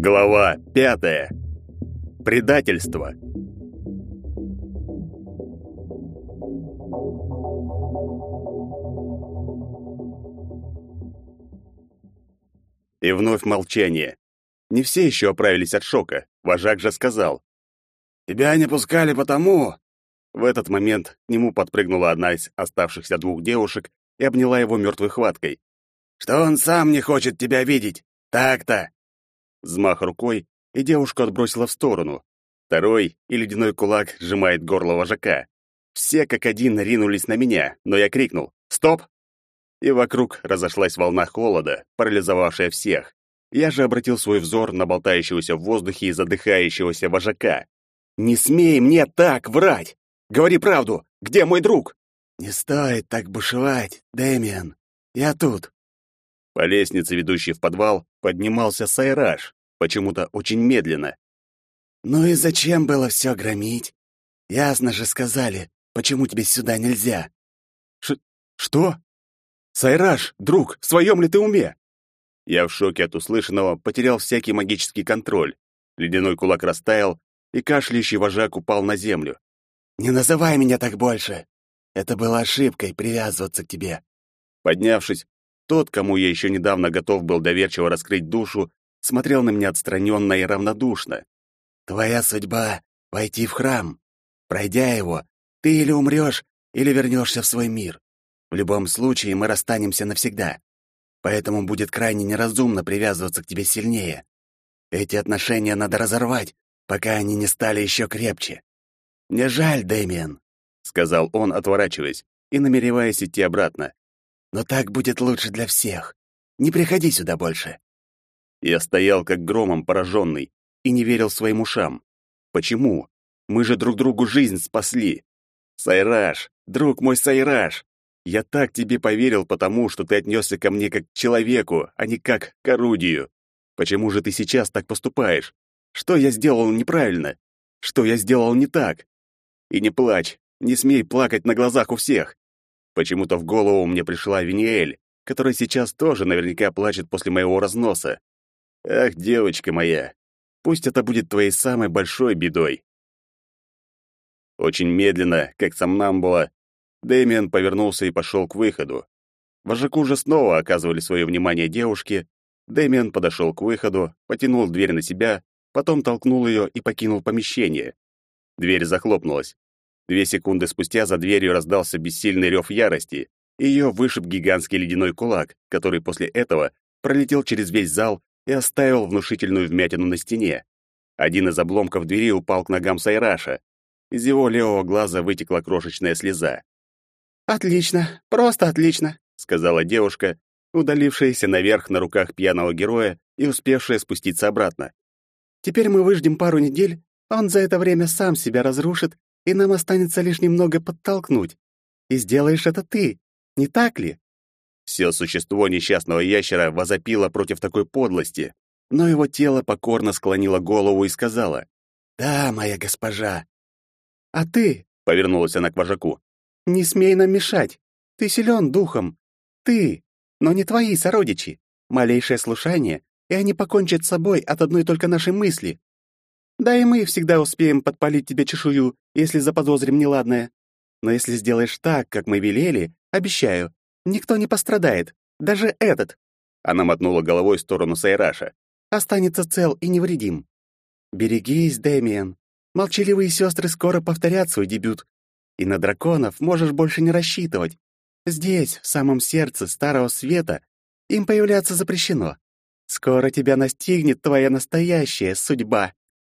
Глава пятая. Предательство. И вновь молчание. Не все еще оправились от шока. Вожак же сказал. «Тебя не пускали потому...» В этот момент к нему подпрыгнула одна из оставшихся двух девушек и обняла его мертвой хваткой. «Что он сам не хочет тебя видеть? Так-то!» Взмах рукой, и девушку отбросила в сторону. Второй и ледяной кулак сжимает горло вожака. Все как один ринулись на меня, но я крикнул «Стоп!» И вокруг разошлась волна холода, парализовавшая всех. Я же обратил свой взор на болтающегося в воздухе и задыхающегося вожака. «Не смей мне так врать! Говори правду! Где мой друг?» «Не стоит так бушевать, Дэмиан. Я тут». По лестнице, ведущей в подвал, поднимался Сайраж, почему-то очень медленно. «Ну и зачем было все громить? Ясно же сказали, почему тебе сюда нельзя». Ш «Что? Сайраж, друг, в своем ли ты уме?» Я в шоке от услышанного потерял всякий магический контроль. Ледяной кулак растаял, и кашляющий вожак упал на землю. «Не называй меня так больше! Это было ошибкой привязываться к тебе!» Поднявшись, тот, кому я еще недавно готов был доверчиво раскрыть душу, смотрел на меня отстраненно и равнодушно. «Твоя судьба — войти в храм. Пройдя его, ты или умрешь, или вернешься в свой мир. В любом случае мы расстанемся навсегда. Поэтому будет крайне неразумно привязываться к тебе сильнее. Эти отношения надо разорвать, пока они не стали еще крепче. Мне жаль, Дэмиан, сказал он, отворачиваясь и намереваясь идти обратно. Но так будет лучше для всех. Не приходи сюда больше. Я стоял как громом пораженный и не верил своим ушам. Почему? Мы же друг другу жизнь спасли. Сайраж, друг мой Сайраж, я так тебе поверил потому, что ты отнесся ко мне как к человеку, а не как к орудию. Почему же ты сейчас так поступаешь? Что я сделал неправильно? Что я сделал не так? И не плачь, не смей плакать на глазах у всех. Почему-то в голову мне пришла Виниэль, которая сейчас тоже наверняка плачет после моего разноса. Ах, девочка моя, пусть это будет твоей самой большой бедой. Очень медленно, как сомнамбула, Дэмиан повернулся и пошел к выходу. Вожаку же снова оказывали свое внимание девушки. Дэмиан подошел к выходу, потянул дверь на себя, потом толкнул ее и покинул помещение. Дверь захлопнулась. Две секунды спустя за дверью раздался бессильный рев ярости, и ее вышиб гигантский ледяной кулак, который после этого пролетел через весь зал и оставил внушительную вмятину на стене. Один из обломков двери упал к ногам Сайраша. Из его левого глаза вытекла крошечная слеза. «Отлично, просто отлично», — сказала девушка, удалившаяся наверх на руках пьяного героя и успевшая спуститься обратно. «Теперь мы выждем пару недель, он за это время сам себя разрушит, и нам останется лишь немного подтолкнуть. И сделаешь это ты, не так ли?» Все существо несчастного ящера возопило против такой подлости, но его тело покорно склонило голову и сказала, «Да, моя госпожа». «А ты?» — повернулась она к вожаку. Не смей нам мешать. Ты силен духом. Ты, но не твои сородичи. Малейшее слушание, и они покончат с собой от одной только нашей мысли. Да и мы всегда успеем подпалить тебе чешую, если заподозрим неладное. Но если сделаешь так, как мы велели, обещаю, никто не пострадает, даже этот. Она мотнула головой в сторону Сайраша. Останется цел и невредим. Берегись, Дэмиен. Молчаливые сестры скоро повторят свой дебют, и на драконов можешь больше не рассчитывать. Здесь, в самом сердце Старого Света, им появляться запрещено. Скоро тебя настигнет твоя настоящая судьба.